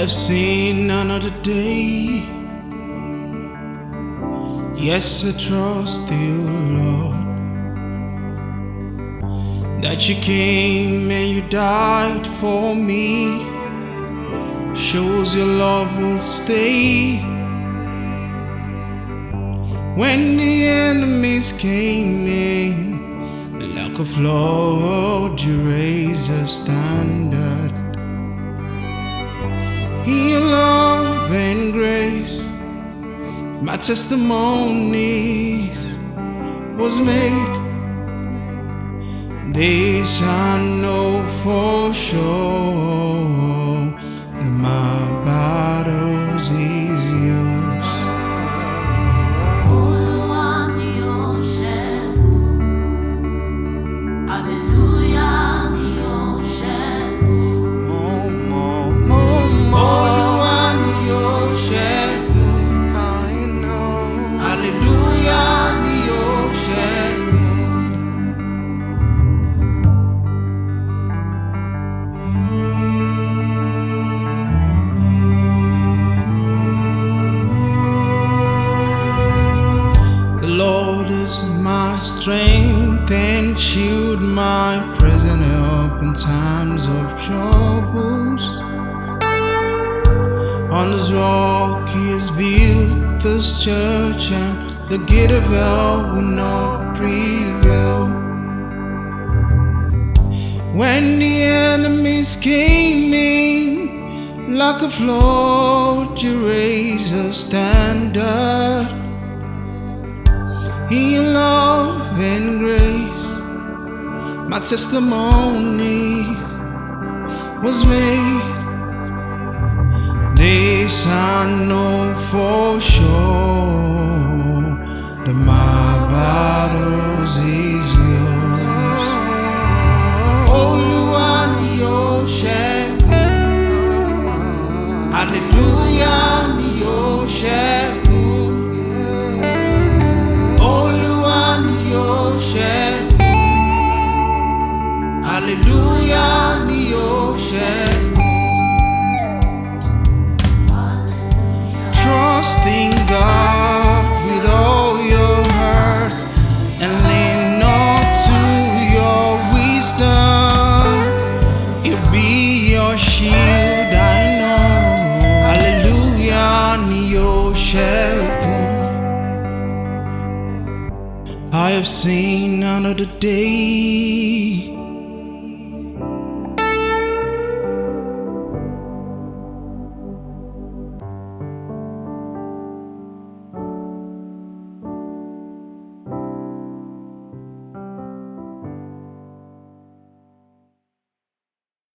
have seen another day. Yes, I trust you, Lord. That you came and you died for me shows your love will stay. When the enemies came in, like a flood, you raised a standard. My testimonies was made. They shall know for sure that my battles is my strength and shield, my help in times of troubles. On this rock he has built this church, and the gate of hell will not prevail. When the enemies came in like a flood, you raise a standard in your love and grace. My testimony was made. They shall know for sure that my battles is yours. Olúwa ni yóò ṣẹ́gun. Hallelujah ni yóò Trust in God with all your heart and lean not to your wisdom. It'll be your shield, I know. Hallelujah. I have seen another day.